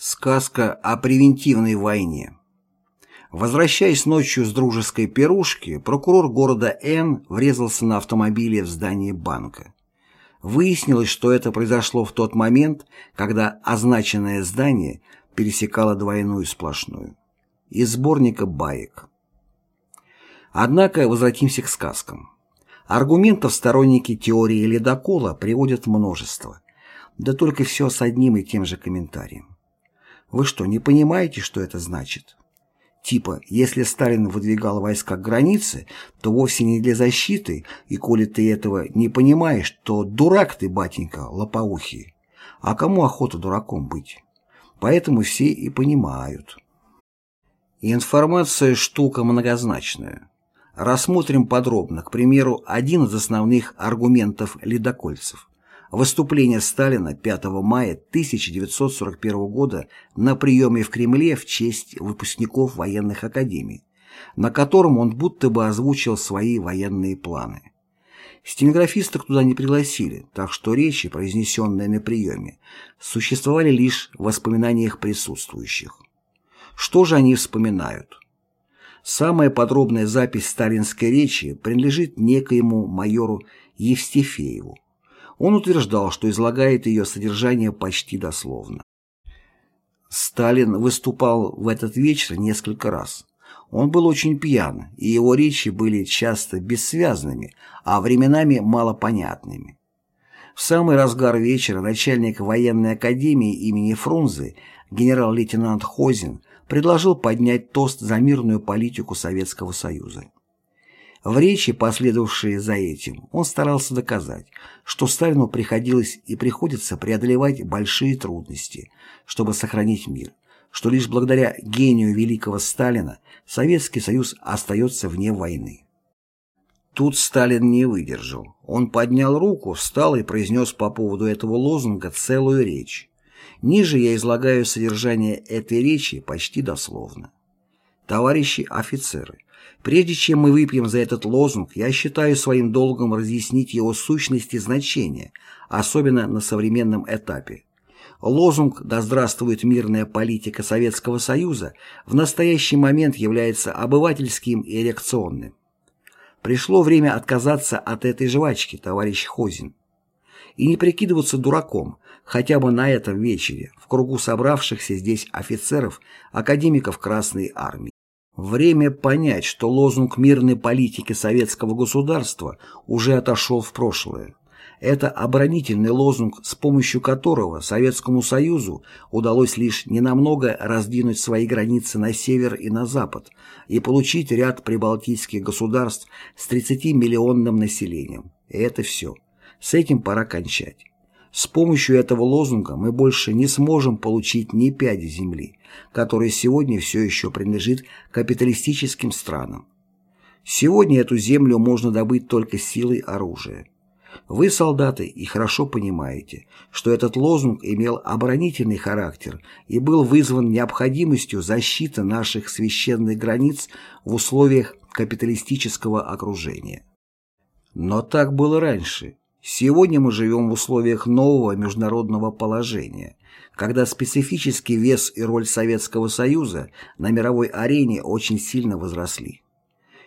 Сказка о превентивной войне. Возвращаясь ночью с дружеской пирушки, прокурор города Н врезался на автомобиле в здание банка. Выяснилось, что это произошло в тот момент, когда означенное здание пересекало двойную сплошную. Из сборника баек. Однако возвратимся к сказкам. Аргументов сторонники теории ледокола приводят множество, да только все с одним и тем же комментарием. Вы что, не понимаете, что это значит? Типа, если Сталин выдвигал войска к границе, то вовсе не для защиты, и коли ты этого не понимаешь, то дурак ты, батенька, лопоухий. А кому охота дураком быть? Поэтому все и понимают. Информация – штука многозначная. Рассмотрим подробно, к примеру, один из основных аргументов ледокольцев. Выступление Сталина 5 мая 1941 года на приеме в Кремле в честь выпускников военных академий, на котором он будто бы озвучил свои военные планы. Стенографисток туда не пригласили, так что речи, произнесенные на приеме, существовали лишь в воспоминаниях присутствующих. Что же они вспоминают? Самая подробная запись сталинской речи принадлежит некоему майору Евстифееву. Он утверждал, что излагает ее содержание почти дословно. Сталин выступал в этот вечер несколько раз. Он был очень пьян, и его речи были часто бессвязными, а временами малопонятными. В самый разгар вечера начальник военной академии имени Фрунзе, генерал-лейтенант Хозин, предложил поднять тост за мирную политику Советского Союза. В речи, последовавшей за этим, он старался доказать, что Сталину приходилось и приходится преодолевать большие трудности, чтобы сохранить мир, что лишь благодаря гению великого Сталина Советский Союз остается вне войны. Тут Сталин не выдержал. Он поднял руку, встал и произнес по поводу этого лозунга целую речь. Ниже я излагаю содержание этой речи почти дословно. Товарищи офицеры, Прежде чем мы выпьем за этот лозунг, я считаю своим долгом разъяснить его сущность и значение, особенно на современном этапе. Лозунг «Да здравствует мирная политика Советского Союза» в настоящий момент является обывательским и реакционным. Пришло время отказаться от этой жвачки, товарищ Хозин, и не прикидываться дураком, хотя бы на этом вечере, в кругу собравшихся здесь офицеров, академиков Красной Армии. Время понять, что лозунг мирной политики советского государства уже отошел в прошлое. Это оборонительный лозунг, с помощью которого Советскому Союзу удалось лишь ненамного раздвинуть свои границы на север и на запад и получить ряд прибалтийских государств с 30-миллионным населением. И это все. С этим пора кончать. С помощью этого лозунга мы больше не сможем получить ни пяди земли, которая сегодня все еще принадлежит капиталистическим странам. Сегодня эту землю можно добыть только силой оружия. Вы, солдаты, и хорошо понимаете, что этот лозунг имел оборонительный характер и был вызван необходимостью защиты наших священных границ в условиях капиталистического окружения. Но так было раньше, Сегодня мы живем в условиях нового международного положения, когда специфический вес и роль Советского Союза на мировой арене очень сильно возросли.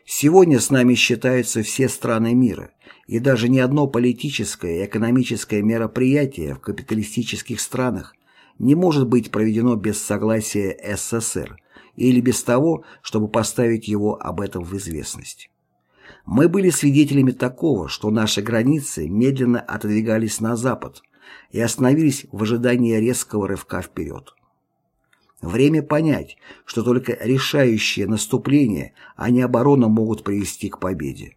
Сегодня с нами считаются все страны мира, и даже ни одно политическое и экономическое мероприятие в капиталистических странах не может быть проведено без согласия СССР или без того, чтобы поставить его об этом в известность. Мы были свидетелями такого, что наши границы медленно отодвигались на запад и остановились в ожидании резкого рывка вперед. Время понять, что только решающее наступление, а не оборона могут привести к победе.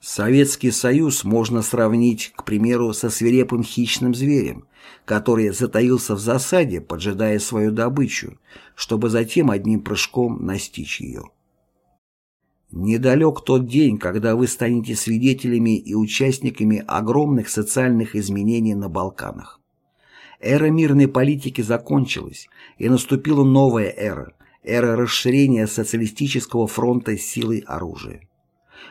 Советский Союз можно сравнить, к примеру, со свирепым хищным зверем, который затаился в засаде, поджидая свою добычу, чтобы затем одним прыжком настичь ее. Недалек тот день, когда вы станете свидетелями и участниками огромных социальных изменений на Балканах. Эра мирной политики закончилась, и наступила новая эра, эра расширения социалистического фронта силой оружия.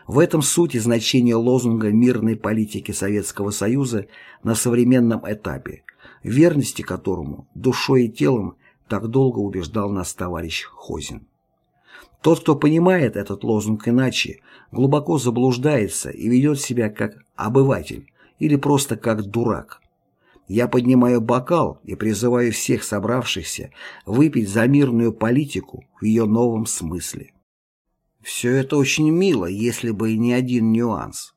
В этом суть и значение лозунга мирной политики Советского Союза на современном этапе, верности которому душой и телом так долго убеждал нас товарищ Хозин. Тот, кто понимает этот лозунг иначе, глубоко заблуждается и ведет себя как обыватель или просто как дурак. Я поднимаю бокал и призываю всех собравшихся выпить за мирную политику в ее новом смысле. Все это очень мило, если бы не один нюанс.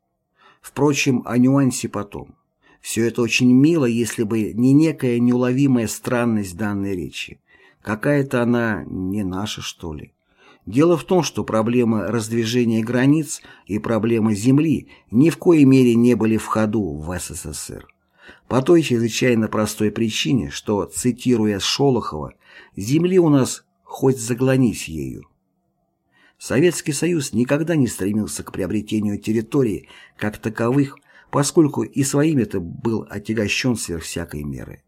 Впрочем, о нюансе потом. Все это очень мило, если бы не некая неуловимая странность данной речи. Какая-то она не наша, что ли. Дело в том, что проблема раздвижения границ и проблема земли ни в коей мере не были в ходу в СССР. По той чрезвычайно простой причине, что, цитируя Шолохова, «земли у нас хоть заглонись ею». Советский Союз никогда не стремился к приобретению территории как таковых, поскольку и своими-то был отягощен сверх всякой меры.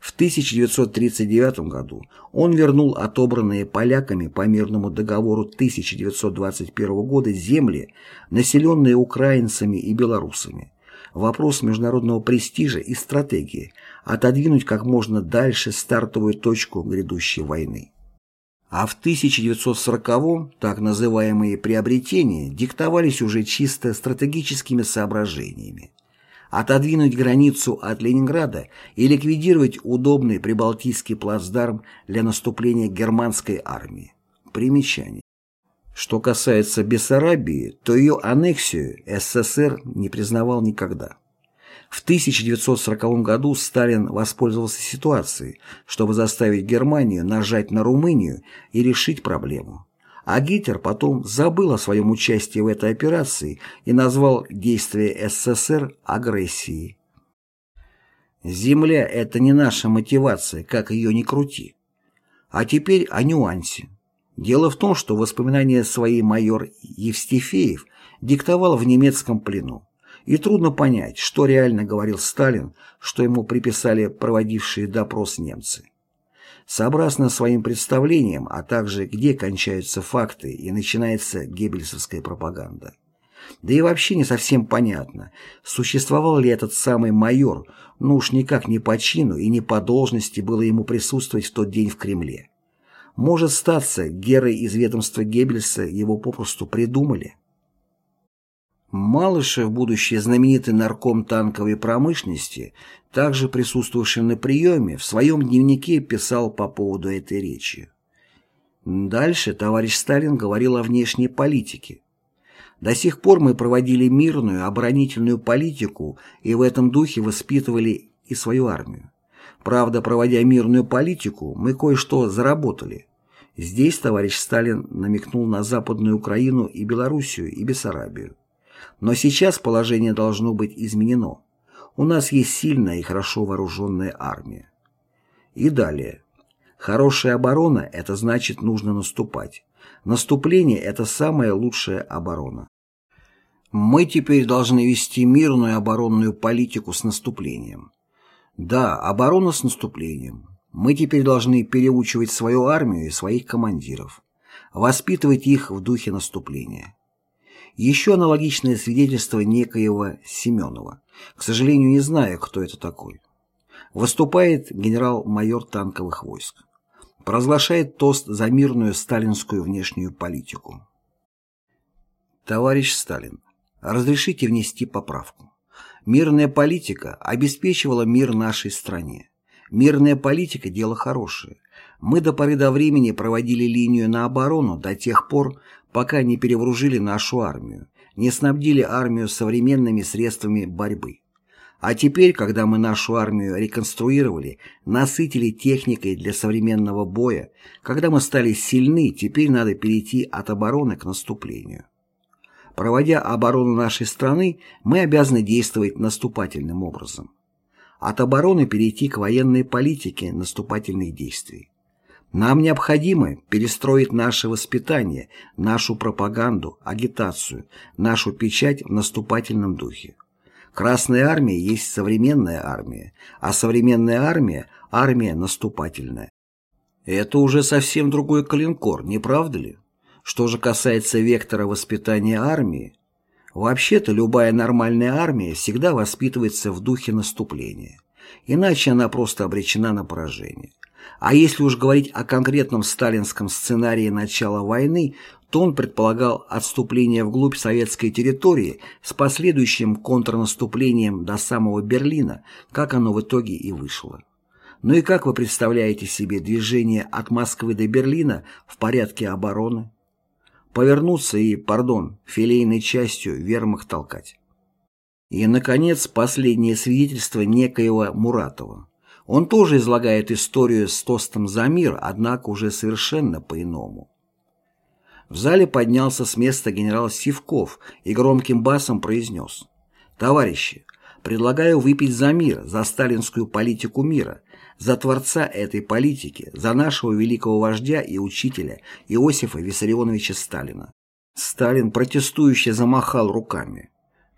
В 1939 году он вернул отобранные поляками по мирному договору 1921 года земли, населенные украинцами и белорусами. Вопрос международного престижа и стратегии – отодвинуть как можно дальше стартовую точку грядущей войны. А в 1940-м так называемые приобретения диктовались уже чисто стратегическими соображениями отодвинуть границу от Ленинграда и ликвидировать удобный прибалтийский плацдарм для наступления германской армии. Примечание. Что касается Бессарабии, то ее аннексию СССР не признавал никогда. В 1940 году Сталин воспользовался ситуацией, чтобы заставить Германию нажать на Румынию и решить проблему. А Гитлер потом забыл о своем участии в этой операции и назвал действия СССР агрессией. Земля – это не наша мотивация, как ее ни крути. А теперь о нюансе. Дело в том, что воспоминания своей майор Евстифеев диктовал в немецком плену. И трудно понять, что реально говорил Сталин, что ему приписали проводившие допрос немцы. Сообразно своим представлениям, а также где кончаются факты и начинается геббельсовская пропаганда. Да и вообще не совсем понятно, существовал ли этот самый майор, ну уж никак не по чину и не по должности было ему присутствовать в тот день в Кремле. Может статься, герой из ведомства Геббельса его попросту придумали. Малышев, будущий знаменитый нарком танковой промышленности, также присутствовавший на приеме, в своем дневнике писал по поводу этой речи. Дальше товарищ Сталин говорил о внешней политике. До сих пор мы проводили мирную, оборонительную политику и в этом духе воспитывали и свою армию. Правда, проводя мирную политику, мы кое-что заработали. Здесь товарищ Сталин намекнул на Западную Украину и Белоруссию и Бессарабию. Но сейчас положение должно быть изменено. У нас есть сильная и хорошо вооруженная армия. И далее. Хорошая оборона – это значит нужно наступать. Наступление – это самая лучшая оборона. Мы теперь должны вести мирную оборонную политику с наступлением. Да, оборона с наступлением. Мы теперь должны переучивать свою армию и своих командиров, воспитывать их в духе наступления. Еще аналогичное свидетельство некоего Семенова. К сожалению, не знаю, кто это такой. Выступает генерал-майор танковых войск. Провозглашает тост за мирную сталинскую внешнюю политику. Товарищ Сталин, разрешите внести поправку. Мирная политика обеспечивала мир нашей стране. Мирная политика – дело хорошее. Мы до поры до времени проводили линию на оборону до тех пор, пока не перевооружили нашу армию, не снабдили армию современными средствами борьбы. А теперь, когда мы нашу армию реконструировали, насытили техникой для современного боя, когда мы стали сильны, теперь надо перейти от обороны к наступлению. Проводя оборону нашей страны, мы обязаны действовать наступательным образом. От обороны перейти к военной политике наступательных действий. Нам необходимо перестроить наше воспитание, нашу пропаганду, агитацию, нашу печать в наступательном духе. Красная армия есть современная армия, а современная армия – армия наступательная. Это уже совсем другой калинкор, не правда ли? Что же касается вектора воспитания армии, вообще-то любая нормальная армия всегда воспитывается в духе наступления. Иначе она просто обречена на поражение. А если уж говорить о конкретном сталинском сценарии начала войны, то он предполагал отступление вглубь советской территории с последующим контрнаступлением до самого Берлина, как оно в итоге и вышло. Ну и как вы представляете себе движение от Москвы до Берлина в порядке обороны? Повернуться и, пардон, филейной частью вермах толкать. И, наконец, последнее свидетельство некоего Муратова. Он тоже излагает историю с тостом за мир, однако уже совершенно по-иному. В зале поднялся с места генерал Сивков и громким басом произнес «Товарищи, предлагаю выпить за мир, за сталинскую политику мира, за творца этой политики, за нашего великого вождя и учителя Иосифа Виссарионовича Сталина». Сталин протестующе замахал руками.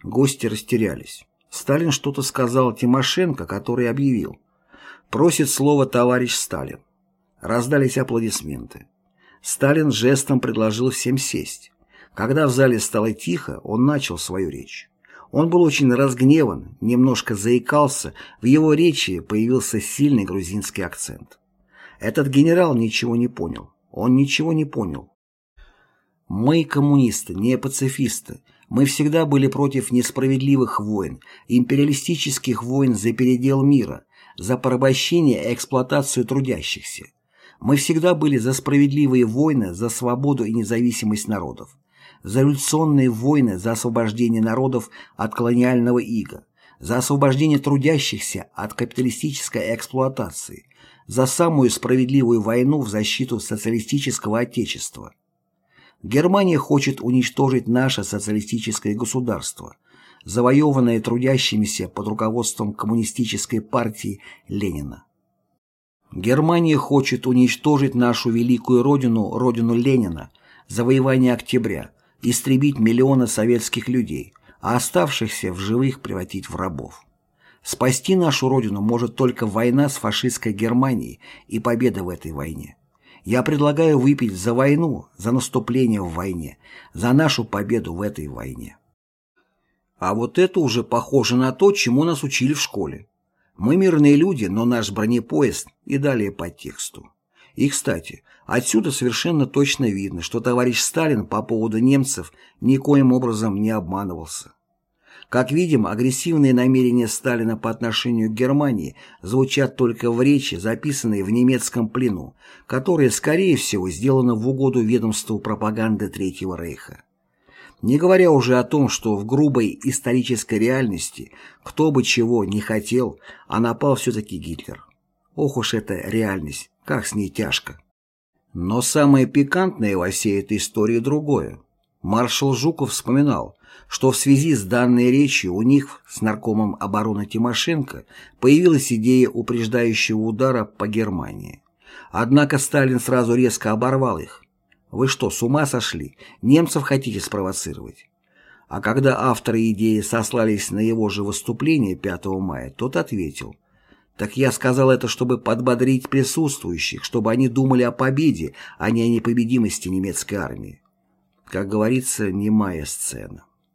Гости растерялись. Сталин что-то сказал Тимошенко, который объявил «Просит слово товарищ Сталин». Раздались аплодисменты. Сталин жестом предложил всем сесть. Когда в зале стало тихо, он начал свою речь. Он был очень разгневан, немножко заикался, в его речи появился сильный грузинский акцент. Этот генерал ничего не понял. Он ничего не понял. Мы коммунисты, не пацифисты. Мы всегда были против несправедливых войн, империалистических войн за передел мира, за порабощение и эксплуатацию трудящихся. Мы всегда были за справедливые войны, за свободу и независимость народов, за революционные войны, за освобождение народов от колониального ига, за освобождение трудящихся от капиталистической эксплуатации, за самую справедливую войну в защиту социалистического отечества. Германия хочет уничтожить наше социалистическое государство, завоеванное трудящимися под руководством коммунистической партии Ленина. Германия хочет уничтожить нашу великую родину, родину Ленина, завоевание октября, истребить миллионы советских людей, а оставшихся в живых превратить в рабов. Спасти нашу родину может только война с фашистской Германией и победа в этой войне. Я предлагаю выпить за войну, за наступление в войне, за нашу победу в этой войне. А вот это уже похоже на то, чему нас учили в школе. Мы мирные люди, но наш бронепоезд и далее по тексту. И, кстати, отсюда совершенно точно видно, что товарищ Сталин по поводу немцев никоим образом не обманывался. Как видим, агрессивные намерения Сталина по отношению к Германии звучат только в речи, записанной в немецком плену, которая, скорее всего, сделана в угоду ведомству пропаганды Третьего Рейха. Не говоря уже о том, что в грубой исторической реальности кто бы чего не хотел, а напал все-таки Гитлер. Ох уж эта реальность, как с ней тяжко. Но самое пикантное во всей этой истории другое. Маршал Жуков вспоминал, что в связи с данной речью у них с наркомом обороны Тимошенко появилась идея упреждающего удара по Германии. Однако Сталин сразу резко оборвал их. Вы что, с ума сошли? Немцев хотите спровоцировать? А когда авторы идеи сослались на его же выступление 5 мая, тот ответил. Так я сказал это, чтобы подбодрить присутствующих, чтобы они думали о победе, а не о непобедимости немецкой армии. Как говорится, немая сцена.